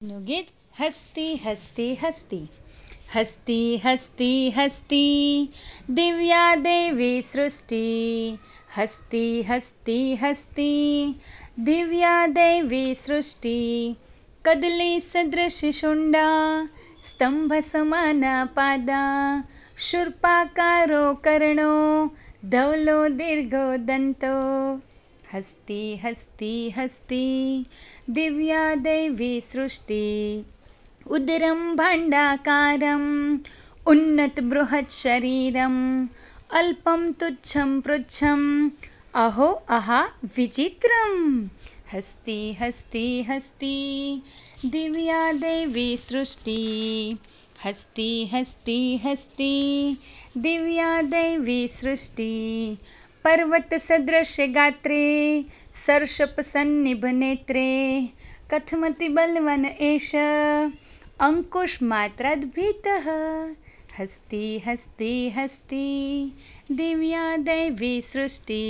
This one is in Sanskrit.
નું ગીત હસતી હસતી હસતી હસતી હસતી હસતી દિવ્યા દેવી સૃષ્ટિ હસતી હસતી હસતી દિવ્યા દેવી સૃષ્ટિ કદલી સદૃશ શુંડા સ્તંભ સમાના પાદા શૂર્પાકારો કર્ણો ધવલો દીર્ઘો દંતો हस्ती हस्ती हस्ती। दिव्या देवी सृष्टि। उदरं भाण्डाकारम् उन्नतबृहत् शरीरम् अल्पं तुच्छं पृच्छम् अहो अहा विचित्रं। हस्ति हस्ति हस्ति। दिव्या देवी सृष्टि। हस्ति हस्ति हस्ति। दिव्या देवी सृष्टि पर्वतसदृशगात्रे सर्षपसन्निभनेत्रे कथमति बलवन् एष अङ्कुशमात्राद्भीतः हस्ति हस्ति हस्ति दिव्या दैवी सृष्टि